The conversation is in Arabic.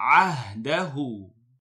عهده.